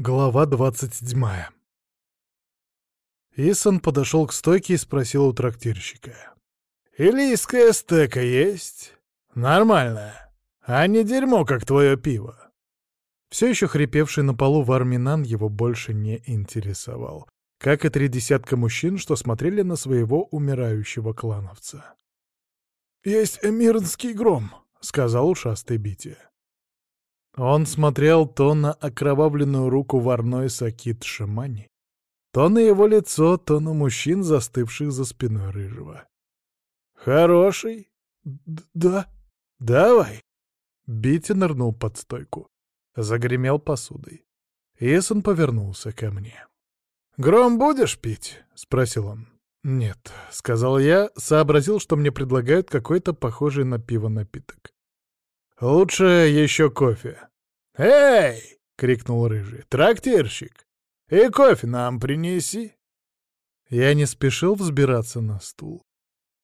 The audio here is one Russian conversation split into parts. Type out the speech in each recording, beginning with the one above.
Глава двадцать седьмая. Исон подошел к стойке и спросил у трактирщика. «Илийская стека есть? Нормальная. А не дерьмо, как твое пиво». Все еще хрипевший на полу Варминан его больше не интересовал, как и три десятка мужчин, что смотрели на своего умирающего клановца. «Есть эмирнский гром», — сказал ушастый Бити. Он смотрел то на окровавленную руку варной Сакит Шамани, то на его лицо, то на мужчин, застывших за спиной рыжего. «Хороший?» «Да». «Давай». Бити нырнул под стойку. Загремел посудой. Исон повернулся ко мне. «Гром будешь пить?» — спросил он. «Нет», — сказал я, сообразил, что мне предлагают какой-то похожий на пиво напиток. «Лучше еще кофе». «Эй!» — крикнул Рыжий. «Трактирщик! И кофе нам принеси!» Я не спешил взбираться на стул.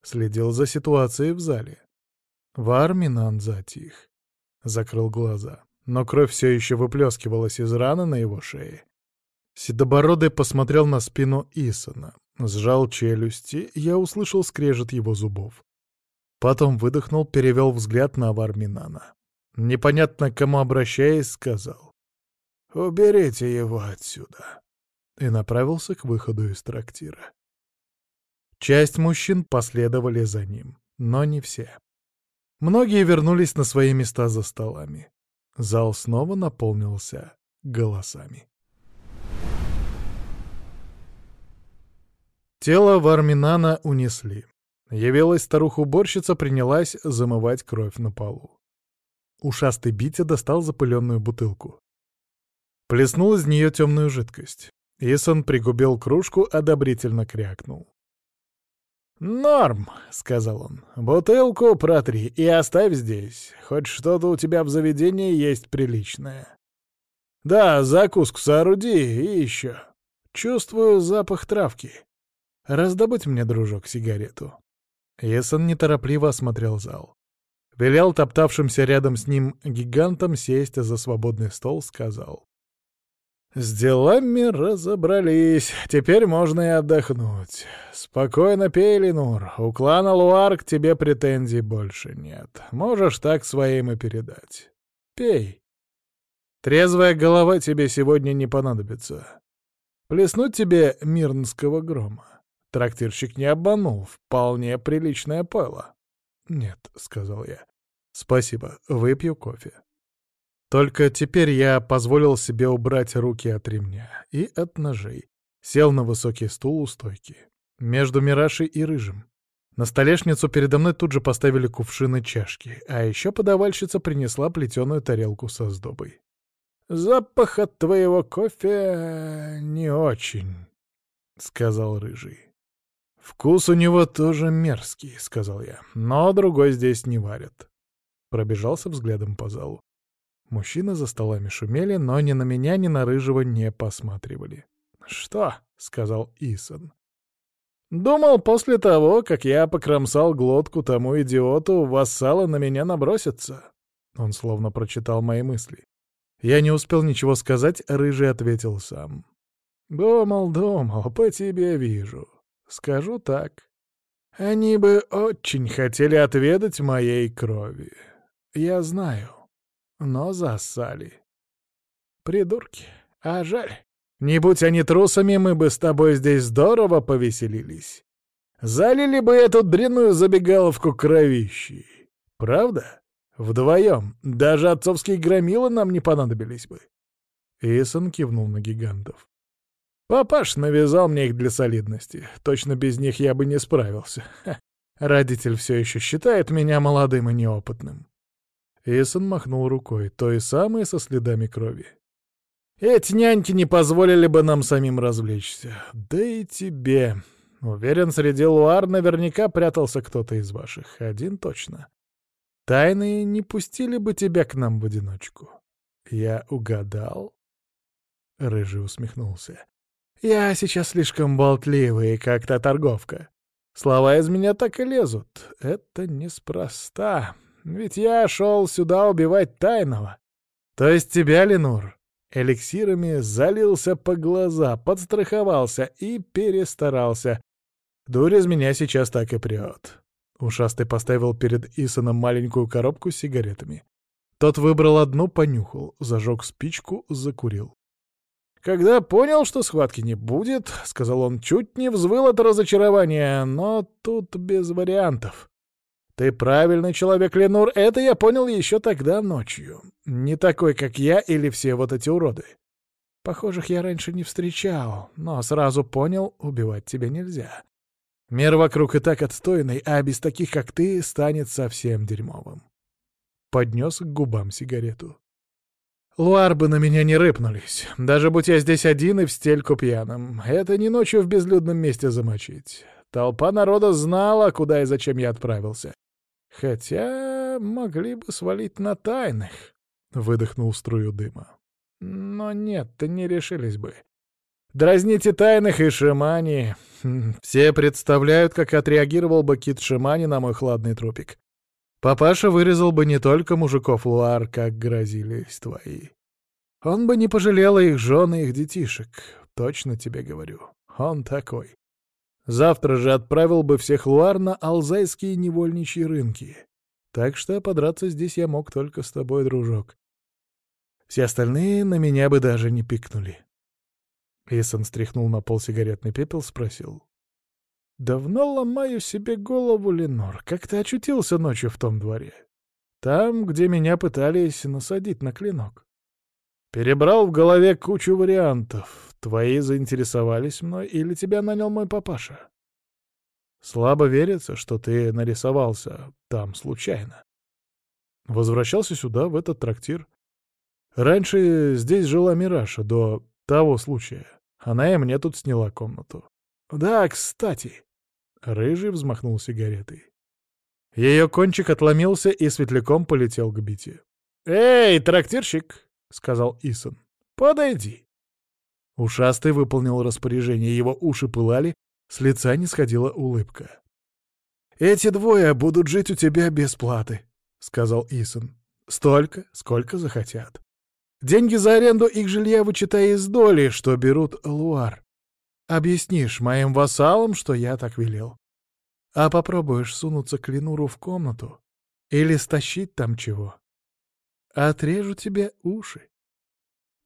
Следил за ситуацией в зале. Варминан затих. Закрыл глаза. Но кровь все еще выплескивалась из раны на его шее. Седобородый посмотрел на спину Исона. Сжал челюсти, я услышал скрежет его зубов. Потом выдохнул, перевел взгляд на Варминана. Непонятно к кому обращаясь, сказал. «Уберите его отсюда!» И направился к выходу из трактира. Часть мужчин последовали за ним, но не все. Многие вернулись на свои места за столами. Зал снова наполнился голосами. Тело Варминана унесли. Явилась старуха-уборщица, принялась замывать кровь на полу. Ушастый Битя достал запыленную бутылку. Плеснул из нее темную жидкость. Исон пригубил кружку, одобрительно крякнул. «Норм», — сказал он. «Бутылку протри и оставь здесь. Хоть что-то у тебя в заведении есть приличное. Да, закуску сооруди и еще. Чувствую запах травки. Раздобудь мне, дружок, сигарету». Есон неторопливо осмотрел зал. Велел топтавшимся рядом с ним гигантам сесть за свободный стол, сказал. «С делами разобрались, теперь можно и отдохнуть. Спокойно пей, Ленур, у клана Луар к тебе претензий больше нет. Можешь так своим и передать. Пей. Трезвая голова тебе сегодня не понадобится. Плеснуть тебе мирнского грома. Трактирщик не обманул, вполне приличное пойло. «Нет», — сказал я. «Спасибо, выпью кофе». Только теперь я позволил себе убрать руки от ремня и от ножей. Сел на высокий стул у стойки. Между Мирашей и Рыжим. На столешницу передо мной тут же поставили кувшины чашки, а еще подавальщица принесла плетеную тарелку со сдобой. «Запах от твоего кофе не очень», — сказал Рыжий. «Вкус у него тоже мерзкий», — сказал я, — «но другой здесь не варят». Пробежался взглядом по залу. Мужчины за столами шумели, но ни на меня, ни на Рыжего не посматривали. «Что?» — сказал Исон. «Думал, после того, как я покромсал глотку тому идиоту, вассалы на меня набросятся». Он словно прочитал мои мысли. Я не успел ничего сказать, Рыжий ответил сам. «Думал, думал, по тебе вижу. Скажу так. Они бы очень хотели отведать моей крови. Я знаю. Но засали. Придурки. А жаль. Не будь они трусами, мы бы с тобой здесь здорово повеселились. Залили бы эту дрянную забегаловку кровищей. Правда? Вдвоем. Даже отцовские громилы нам не понадобились бы. Исон кивнул на гигантов. Папаш навязал мне их для солидности. Точно без них я бы не справился. Ха. Родитель все еще считает меня молодым и неопытным. Исон махнул рукой, той самой со следами крови. Эти няньки не позволили бы нам самим развлечься. Да и тебе. Уверен, среди луар наверняка прятался кто-то из ваших. Один точно. Тайные не пустили бы тебя к нам в одиночку. Я угадал? Рыжий усмехнулся. Я сейчас слишком болтливый, как та торговка. Слова из меня так и лезут. Это неспроста. Ведь я шел сюда убивать тайного. То есть тебя, Ленур. эликсирами, залился по глаза, подстраховался и перестарался. Дурь из меня сейчас так и прет. Ушастый поставил перед Исоном маленькую коробку с сигаретами. Тот выбрал одну, понюхал, зажег спичку, закурил. «Когда понял, что схватки не будет, — сказал он, — чуть не взвыл от разочарования, но тут без вариантов. Ты правильный человек, Ленур, это я понял еще тогда ночью. Не такой, как я или все вот эти уроды. Похожих я раньше не встречал, но сразу понял, убивать тебя нельзя. Мир вокруг и так отстойный, а без таких, как ты, станет совсем дерьмовым. Поднес к губам сигарету. Луар бы на меня не рыпнулись, даже будь я здесь один и в стельку пьяным. Это не ночью в безлюдном месте замочить. Толпа народа знала, куда и зачем я отправился. Хотя могли бы свалить на тайных, — выдохнул струю дыма. Но нет, не решились бы. Дразните тайных и Шимани. Хм, все представляют, как отреагировал бы Кит Шимани на мой хладный трупик. Папаша вырезал бы не только мужиков Луар, как грозились твои. Он бы не пожалел их жен и их детишек. Точно тебе говорю. Он такой. Завтра же отправил бы всех Луар на алзайские невольничьи рынки. Так что подраться здесь я мог только с тобой, дружок. Все остальные на меня бы даже не пикнули. Исон стряхнул на пол сигаретный пепел, спросил. «Давно ломаю себе голову, Ленор. Как ты очутился ночью в том дворе? Там, где меня пытались насадить на клинок. Перебрал в голове кучу вариантов. Твои заинтересовались мной или тебя нанял мой папаша? Слабо верится, что ты нарисовался там случайно. Возвращался сюда, в этот трактир. Раньше здесь жила Мираша, до того случая. Она и мне тут сняла комнату. Да, кстати. Рыжий взмахнул сигаретой. Ее кончик отломился и светляком полетел к Бите. «Эй, трактирщик!» — сказал Исон. «Подойди!» Ушастый выполнил распоряжение, его уши пылали, с лица не сходила улыбка. «Эти двое будут жить у тебя без платы», — сказал Исон. «Столько, сколько захотят. Деньги за аренду их жилья вычитай из доли, что берут Луар. Объяснишь моим вассалам, что я так велел. А попробуешь сунуться к Ленуру в комнату или стащить там чего. Отрежу тебе уши.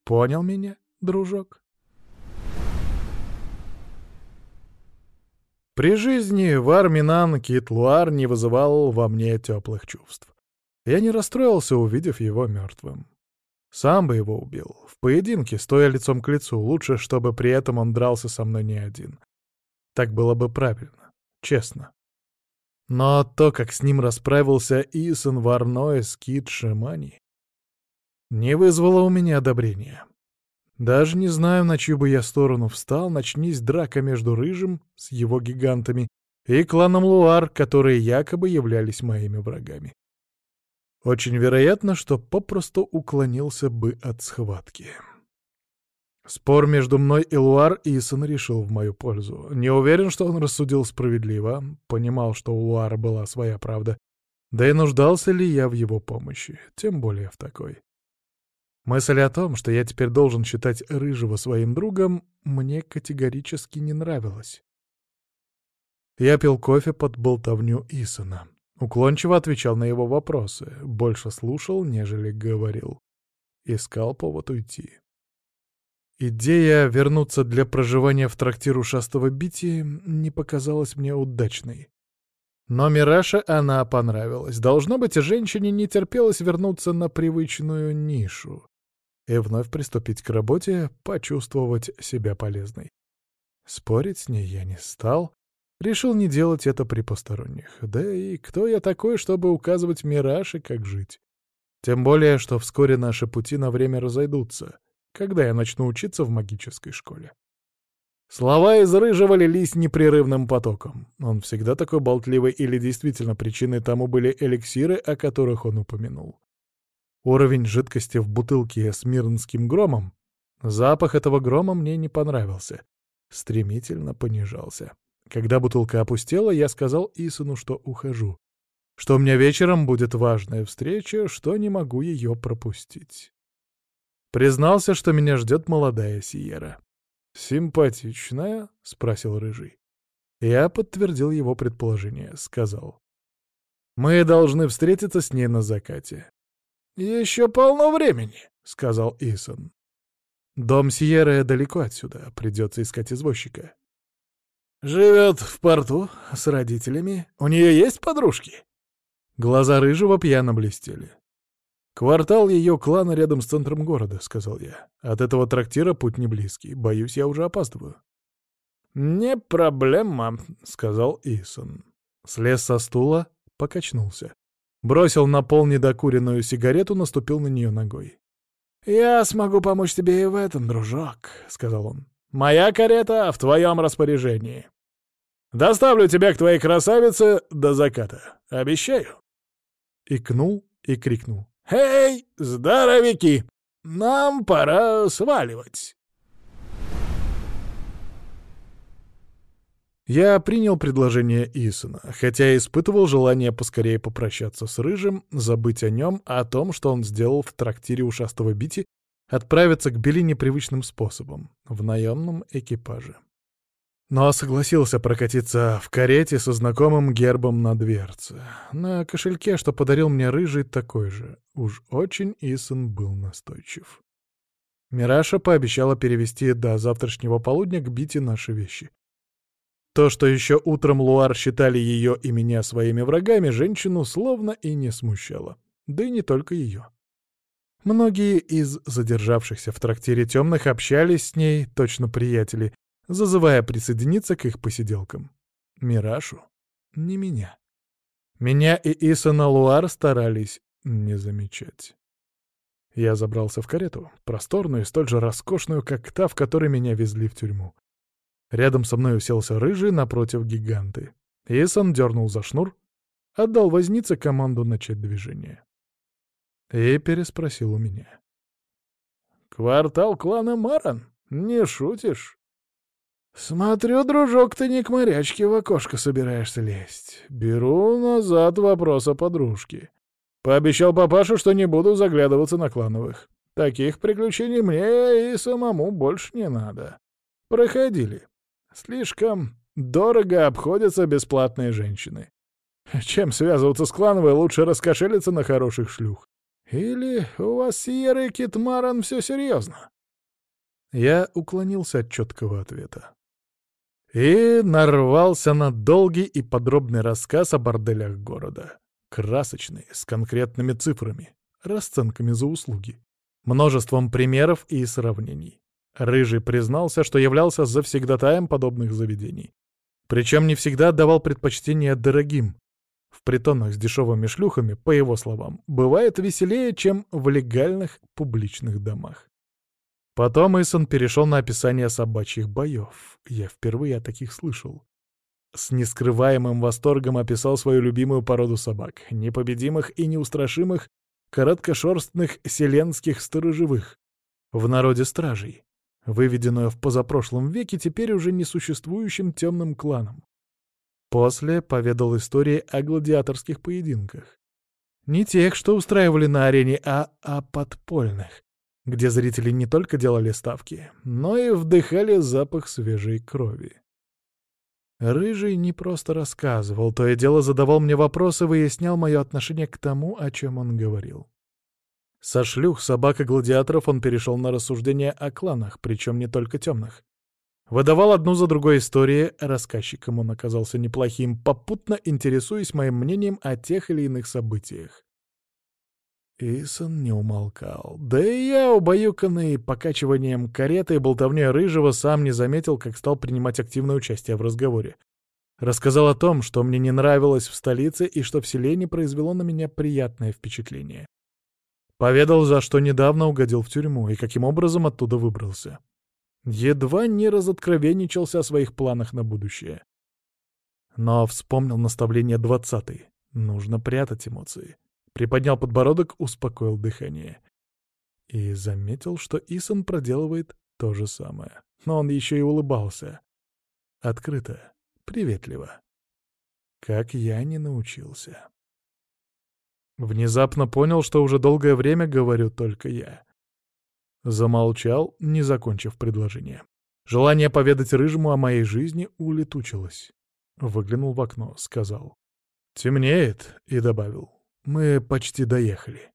Понял меня, дружок? При жизни Варминан Китлуар не вызывал во мне теплых чувств. Я не расстроился, увидев его мертвым. Сам бы его убил. В поединке, стоя лицом к лицу, лучше, чтобы при этом он дрался со мной не один. Так было бы правильно, честно. Но то, как с ним расправился Исон Варной Скит Шимани, не вызвало у меня одобрения. Даже не знаю, на чью бы я сторону встал, начнись драка между Рыжим с его гигантами и кланом Луар, которые якобы являлись моими врагами. Очень вероятно, что попросту уклонился бы от схватки. Спор между мной и Луар Исон решил в мою пользу. Не уверен, что он рассудил справедливо, понимал, что у Луара была своя правда. Да и нуждался ли я в его помощи, тем более в такой. Мысль о том, что я теперь должен считать Рыжего своим другом, мне категорически не нравилась. Я пил кофе под болтовню Исона. Уклончиво отвечал на его вопросы, больше слушал, нежели говорил. Искал повод уйти. Идея вернуться для проживания в трактир ушастого Бити не показалась мне удачной. Но Мираше она понравилась. Должно быть, женщине не терпелось вернуться на привычную нишу и вновь приступить к работе, почувствовать себя полезной. Спорить с ней я не стал, Решил не делать это при посторонних. Да и кто я такой, чтобы указывать Мираше, как жить? Тем более, что вскоре наши пути на время разойдутся, когда я начну учиться в магической школе. Слова из Рыжего лились непрерывным потоком. Он всегда такой болтливый или действительно причиной тому были эликсиры, о которых он упомянул. Уровень жидкости в бутылке с мирнским громом, запах этого грома мне не понравился, стремительно понижался. Когда бутылка опустела, я сказал Исану, что ухожу. Что у меня вечером будет важная встреча, что не могу ее пропустить. Признался, что меня ждет молодая Сиера. «Симпатичная?» — спросил Рыжий. Я подтвердил его предположение, сказал. «Мы должны встретиться с ней на закате». «Еще полно времени», — сказал Исон. «Дом Сиеры далеко отсюда, придется искать извозчика». «Живет в порту с родителями. У нее есть подружки?» Глаза Рыжего пьяно блестели. «Квартал ее клана рядом с центром города», — сказал я. «От этого трактира путь не близкий. Боюсь, я уже опаздываю». «Не проблема», — сказал Исон. Слез со стула, покачнулся. Бросил на пол недокуренную сигарету, наступил на нее ногой. «Я смогу помочь тебе и в этом, дружок», — сказал он. «Моя карета в твоем распоряжении. Доставлю тебя к твоей красавице до заката. Обещаю». Икнул и крикнул. «Эй, здоровики! Нам пора сваливать!» Я принял предложение Исона, хотя испытывал желание поскорее попрощаться с Рыжим, забыть о нем, о том, что он сделал в трактире ушастого Бити, отправиться к Бели непривычным способом, в наемном экипаже. Но согласился прокатиться в карете со знакомым гербом на дверце. На кошельке, что подарил мне рыжий, такой же. Уж очень Исон был настойчив. Мираша пообещала перевести до завтрашнего полудня к Бите наши вещи. То, что еще утром Луар считали ее и меня своими врагами, женщину словно и не смущало. Да и не только ее. Многие из задержавшихся в трактире темных общались с ней, точно приятели, зазывая присоединиться к их посиделкам. Мирашу? Не меня. Меня и Исана Луар старались не замечать. Я забрался в карету, просторную и столь же роскошную, как та, в которой меня везли в тюрьму. Рядом со мной уселся рыжий напротив гиганты. Исон дернул за шнур, отдал вознице команду начать движение. И переспросил у меня. «Квартал клана Маран? Не шутишь?» «Смотрю, дружок, ты не к морячке в окошко собираешься лезть. Беру назад вопрос о подружке. Пообещал папашу, что не буду заглядываться на клановых. Таких приключений мне и самому больше не надо. Проходили. Слишком дорого обходятся бесплатные женщины. Чем связываться с клановой, лучше раскошелиться на хороших шлюх. Или у вас, Сьерра Китмаран, все серьезно?» Я уклонился от четкого ответа и нарвался на долгий и подробный рассказ о борделях города. Красочный, с конкретными цифрами, расценками за услуги, множеством примеров и сравнений. Рыжий признался, что являлся завсегдатаем подобных заведений. Причем не всегда отдавал предпочтение дорогим. В притонах с дешевыми шлюхами, по его словам, бывает веселее, чем в легальных публичных домах. Потом Исон перешел на описание собачьих боев. Я впервые о таких слышал. С нескрываемым восторгом описал свою любимую породу собак, непобедимых и неустрашимых, короткошерстных селенских сторожевых, в народе стражей, выведенную в позапрошлом веке теперь уже несуществующим темным кланом. После поведал истории о гладиаторских поединках. Не тех, что устраивали на арене, а о подпольных, где зрители не только делали ставки, но и вдыхали запах свежей крови. Рыжий не просто рассказывал, то и дело задавал мне вопросы выяснял мое отношение к тому, о чем он говорил. Со шлюх, собак и гладиаторов он перешел на рассуждения о кланах, причем не только темных. Выдавал одну за другой истории, рассказчиком он оказался неплохим, попутно интересуясь моим мнением о тех или иных событиях. Исон не умолкал. Да и я, убаюканный покачиванием кареты и болтовней Рыжего, сам не заметил, как стал принимать активное участие в разговоре. Рассказал о том, что мне не нравилось в столице и что в селе не произвело на меня приятное впечатление. Поведал, за что недавно угодил в тюрьму и каким образом оттуда выбрался. Едва не разоткровенничался о своих планах на будущее. Но вспомнил наставление двадцатый. Нужно прятать эмоции. Приподнял подбородок, успокоил дыхание. И заметил, что Исон проделывает то же самое. Но он еще и улыбался. Открыто, приветливо. Как я не научился. Внезапно понял, что уже долгое время говорю только я. Замолчал, не закончив предложение. Желание поведать Рыжему о моей жизни улетучилось. Выглянул в окно, сказал. «Темнеет», и добавил. «Мы почти доехали».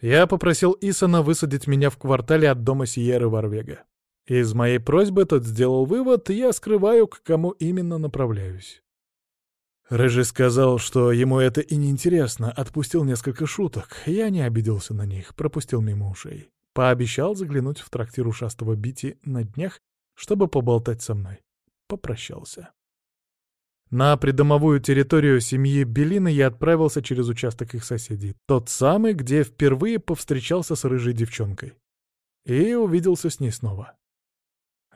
Я попросил Исона высадить меня в квартале от дома Сиеры Варвега. Из моей просьбы тот сделал вывод, я скрываю, к кому именно направляюсь. Рыжий сказал, что ему это и не интересно, отпустил несколько шуток. Я не обиделся на них, пропустил мимо ушей. Пообещал заглянуть в трактир ушастого Бити на днях, чтобы поболтать со мной. Попрощался. На придомовую территорию семьи Белины я отправился через участок их соседей, тот самый, где впервые повстречался с рыжей девчонкой. И увиделся с ней снова.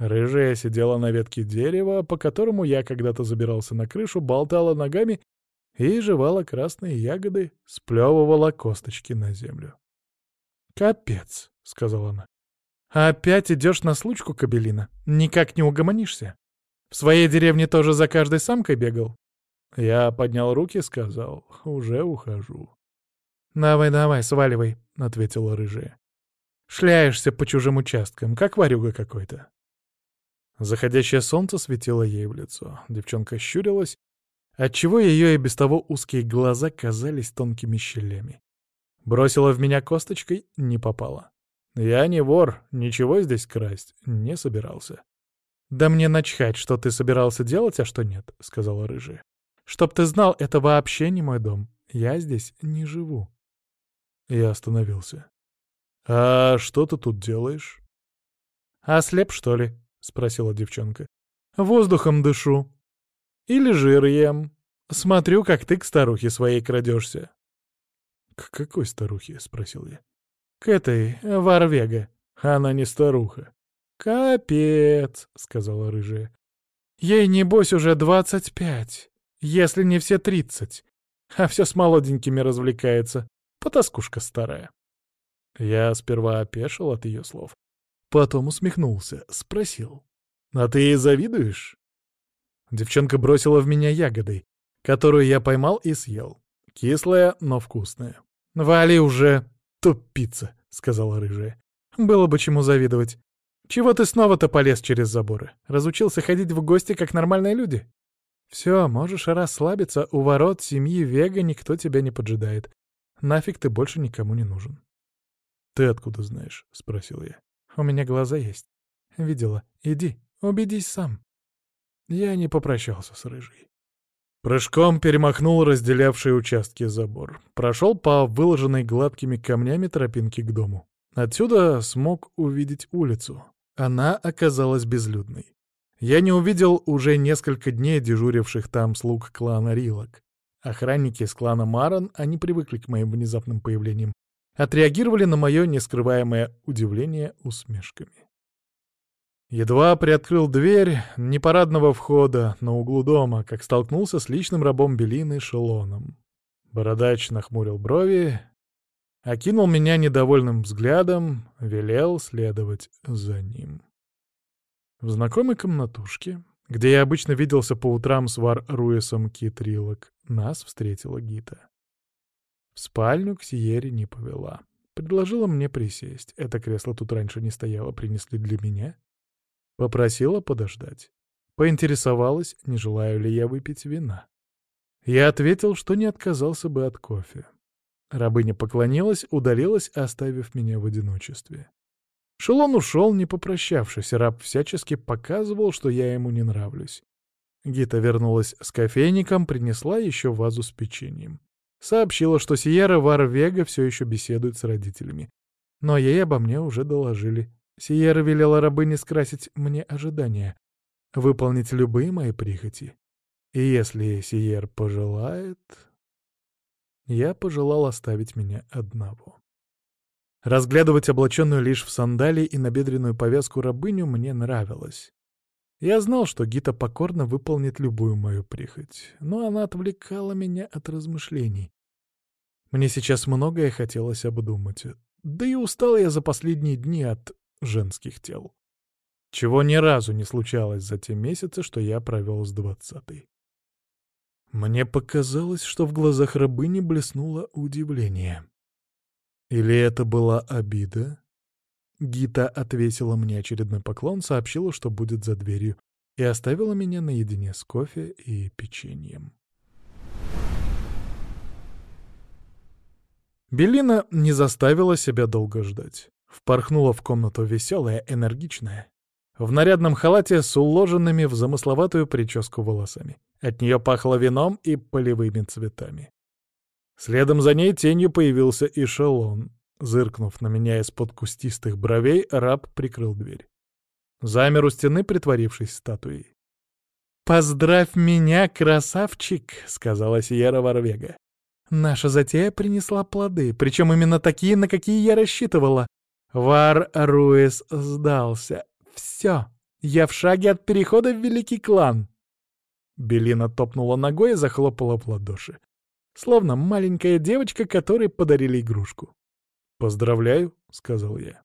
Рыжая сидела на ветке дерева, по которому я когда-то забирался на крышу, болтала ногами и жевала красные ягоды, сплевывала косточки на землю. «Капец», — сказала она. «Опять идешь на случку, Кабелина? Никак не угомонишься? В своей деревне тоже за каждой самкой бегал?» Я поднял руки и сказал, «Уже ухожу». «Давай-давай, сваливай», — ответила рыжая. «Шляешься по чужим участкам, как варюга какой-то». Заходящее солнце светило ей в лицо. Девчонка щурилась, отчего ее и без того узкие глаза казались тонкими щелями. Бросила в меня косточкой — не попала. Я не вор, ничего здесь красть не собирался. «Да мне начхать, что ты собирался делать, а что нет», — сказала рыжая. «Чтоб ты знал, это вообще не мой дом. Я здесь не живу». Я остановился. «А что ты тут делаешь?» «Ослеп, что ли?» — спросила девчонка. «Воздухом дышу. Или жир ем. Смотрю, как ты к старухе своей крадешься». «К какой старухе?» — спросил я. «К этой, Варвега. Она не старуха». «Капец», — сказала рыжая. «Ей, небось, уже двадцать пять, если не все тридцать. А все с молоденькими развлекается. Потаскушка старая». Я сперва опешил от ее слов, Потом усмехнулся, спросил. «А ты ей завидуешь?» Девчонка бросила в меня ягодой, которую я поймал и съел. Кислая, но вкусная. «Вали уже, тупица», — сказала рыжая. «Было бы чему завидовать. Чего ты снова-то полез через заборы? Разучился ходить в гости, как нормальные люди? Все, можешь расслабиться, у ворот семьи Вега никто тебя не поджидает. Нафиг ты больше никому не нужен». «Ты откуда знаешь?» — спросил я. У меня глаза есть. Видела. Иди, убедись сам. Я не попрощался с рыжей. Прыжком перемахнул разделявший участки забор. Прошел по выложенной гладкими камнями тропинке к дому. Отсюда смог увидеть улицу. Она оказалась безлюдной. Я не увидел уже несколько дней дежуривших там слуг клана Рилок. Охранники из клана Маран, они привыкли к моим внезапным появлениям, отреагировали на мое нескрываемое удивление усмешками. Едва приоткрыл дверь непарадного входа на углу дома, как столкнулся с личным рабом Белины Шелоном. Бородач нахмурил брови, окинул меня недовольным взглядом, велел следовать за ним. В знакомой комнатушке, где я обычно виделся по утрам с Вар Руисом Китрилок, нас встретила Гита. В спальню к Сиере не повела. Предложила мне присесть. Это кресло тут раньше не стояло, принесли для меня. Попросила подождать. Поинтересовалась, не желаю ли я выпить вина. Я ответил, что не отказался бы от кофе. Рабыня поклонилась, удалилась, оставив меня в одиночестве. Шелон ушел, не попрощавшись, раб всячески показывал, что я ему не нравлюсь. Гита вернулась с кофейником, принесла еще вазу с печеньем. Сообщила, что Сиера Варвега все еще беседует с родителями. Но ей обо мне уже доложили. Сиера велела рабыне скрасить мне ожидания, выполнить любые мои прихоти. И если Сиер пожелает... Я пожелал оставить меня одного. Разглядывать облаченную лишь в сандалии и набедренную повязку рабыню мне нравилось. Я знал, что Гита покорно выполнит любую мою прихоть, но она отвлекала меня от размышлений. Мне сейчас многое хотелось обдумать, да и устал я за последние дни от женских тел. Чего ни разу не случалось за те месяцы, что я провел с двадцатой. Мне показалось, что в глазах рабыни блеснуло удивление. Или это была обида? Гита отвесила мне очередной поклон, сообщила, что будет за дверью, и оставила меня наедине с кофе и печеньем. Белина не заставила себя долго ждать. Впорхнула в комнату веселая, энергичная. В нарядном халате с уложенными в замысловатую прическу волосами. От нее пахло вином и полевыми цветами. Следом за ней тенью появился эшелон. Зыркнув на меня из-под кустистых бровей, раб прикрыл дверь. Замер у стены, притворившись статуей. «Поздравь меня, красавчик!» — сказала Сиера Варвега. «Наша затея принесла плоды, причем именно такие, на какие я рассчитывала. Вар Руэс сдался. Все, я в шаге от перехода в великий клан!» Белина топнула ногой и захлопала в ладоши. Словно маленькая девочка, которой подарили игрушку. «Поздравляю», — сказал я.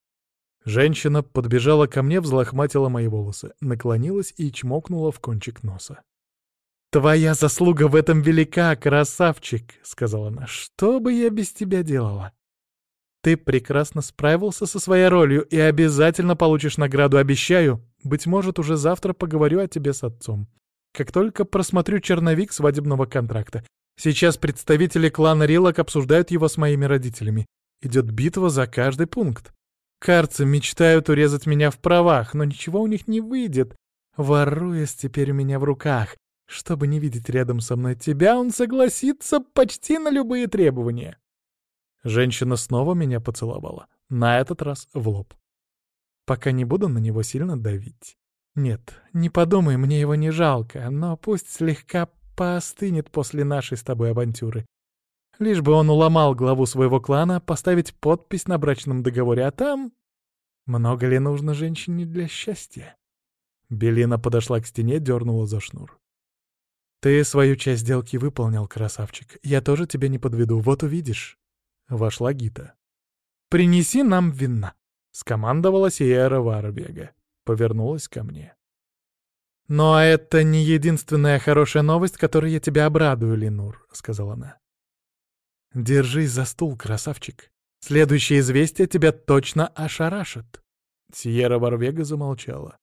Женщина подбежала ко мне, взлохматила мои волосы, наклонилась и чмокнула в кончик носа. «Твоя заслуга в этом велика, красавчик!» — сказала она. «Что бы я без тебя делала?» «Ты прекрасно справился со своей ролью и обязательно получишь награду, обещаю. Быть может, уже завтра поговорю о тебе с отцом. Как только просмотрю черновик свадебного контракта. Сейчас представители клана Рилок обсуждают его с моими родителями. Идет битва за каждый пункт. Карцы мечтают урезать меня в правах, но ничего у них не выйдет. Воруясь теперь у меня в руках. Чтобы не видеть рядом со мной тебя, он согласится почти на любые требования. Женщина снова меня поцеловала. На этот раз в лоб. Пока не буду на него сильно давить. Нет, не подумай, мне его не жалко, но пусть слегка поостынет после нашей с тобой авантюры. Лишь бы он уломал главу своего клана поставить подпись на брачном договоре, а там... Много ли нужно женщине для счастья? Белина подошла к стене, дернула за шнур. «Ты свою часть сделки выполнил, красавчик. Я тоже тебя не подведу, вот увидишь». Вошла Гита. «Принеси нам вина», — скомандовала Сиера Варвега. Повернулась ко мне. «Но это не единственная хорошая новость, которой я тебя обрадую, Ленур», — сказала она. Держись за стул, красавчик. Следующее известие тебя точно ошарашит. Сьерра Варвега замолчала.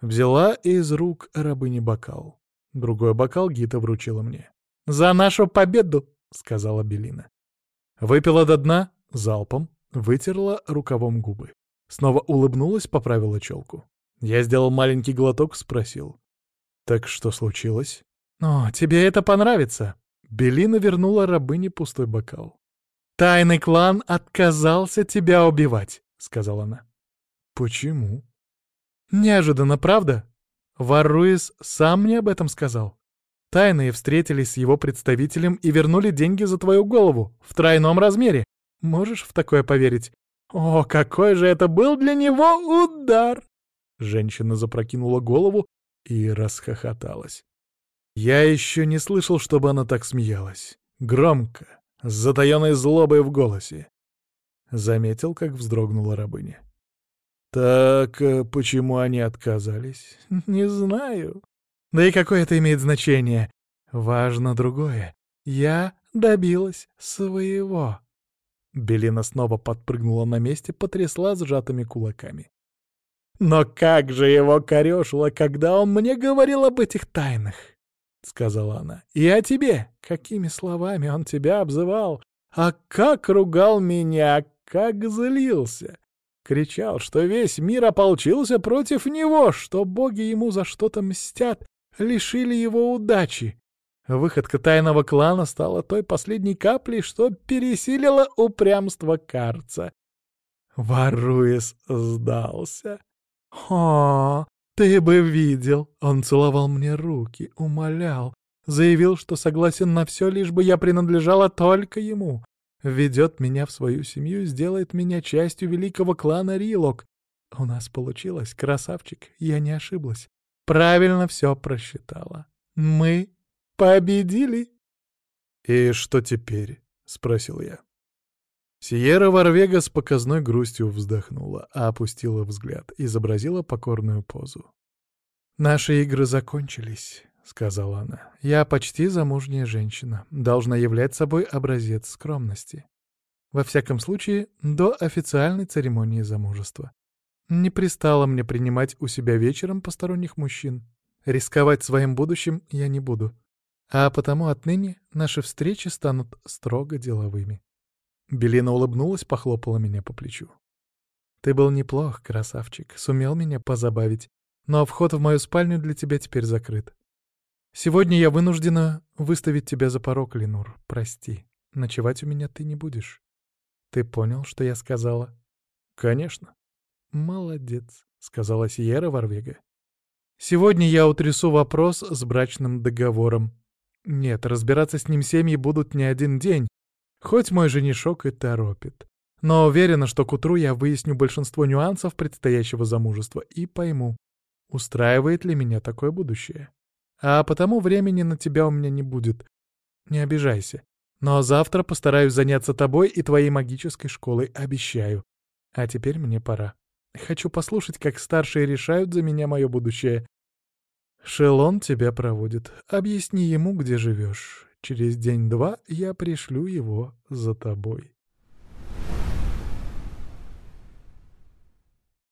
Взяла из рук рабыни бокал. Другой бокал Гита вручила мне. «За нашу победу!» — сказала Белина. Выпила до дна, залпом, вытерла рукавом губы. Снова улыбнулась, поправила челку. Я сделал маленький глоток, спросил. «Так что случилось?» «О, тебе это понравится!» Белина вернула рабыне пустой бокал. «Тайный клан отказался тебя убивать», — сказала она. «Почему?» «Неожиданно, правда?» Варруис сам мне об этом сказал. Тайные встретились с его представителем и вернули деньги за твою голову в тройном размере. Можешь в такое поверить? О, какой же это был для него удар!» Женщина запрокинула голову и расхохоталась. Я еще не слышал, чтобы она так смеялась. Громко, с затаенной злобой в голосе. Заметил, как вздрогнула рабыня. «Так э, почему они отказались?» «Не знаю. Да и какое это имеет значение? Важно другое. Я добилась своего». Белина снова подпрыгнула на месте, потрясла сжатыми кулаками. «Но как же его корёшило, когда он мне говорил об этих тайнах! — сказала она. — И о тебе! Какими словами он тебя обзывал! А как ругал меня, как злился! Кричал, что весь мир ополчился против него, что боги ему за что-то мстят, лишили его удачи. Выходка тайного клана стала той последней каплей, что пересилила упрямство Карца. Варуис сдался. О, «Ты бы видел!» Он целовал мне руки, умолял, заявил, что согласен на все, лишь бы я принадлежала только ему. Ведет меня в свою семью, сделает меня частью великого клана Рилок. У нас получилось, красавчик, я не ошиблась. Правильно все просчитала. Мы победили. «И что теперь?» — спросил я. Сиера Варвега с показной грустью вздохнула, а опустила взгляд, изобразила покорную позу. «Наши игры закончились», — сказала она. «Я почти замужняя женщина, должна являть собой образец скромности. Во всяком случае, до официальной церемонии замужества. Не пристало мне принимать у себя вечером посторонних мужчин. Рисковать своим будущим я не буду. А потому отныне наши встречи станут строго деловыми. Белина улыбнулась, похлопала меня по плечу. «Ты был неплох, красавчик, сумел меня позабавить, но вход в мою спальню для тебя теперь закрыт. Сегодня я вынуждена выставить тебя за порог, Ленур, прости. Ночевать у меня ты не будешь. Ты понял, что я сказала?» «Конечно». «Молодец», — сказала Сиера Варвега. «Сегодня я утрясу вопрос с брачным договором. Нет, разбираться с ним семьи будут не один день, хоть мой женишок и торопит. Но уверена, что к утру я выясню большинство нюансов предстоящего замужества и пойму, устраивает ли меня такое будущее. А потому времени на тебя у меня не будет. Не обижайся. Но завтра постараюсь заняться тобой и твоей магической школой, обещаю. А теперь мне пора. Хочу послушать, как старшие решают за меня мое будущее. Шелон тебя проводит. Объясни ему, где живешь. Через день-два я пришлю его за тобой.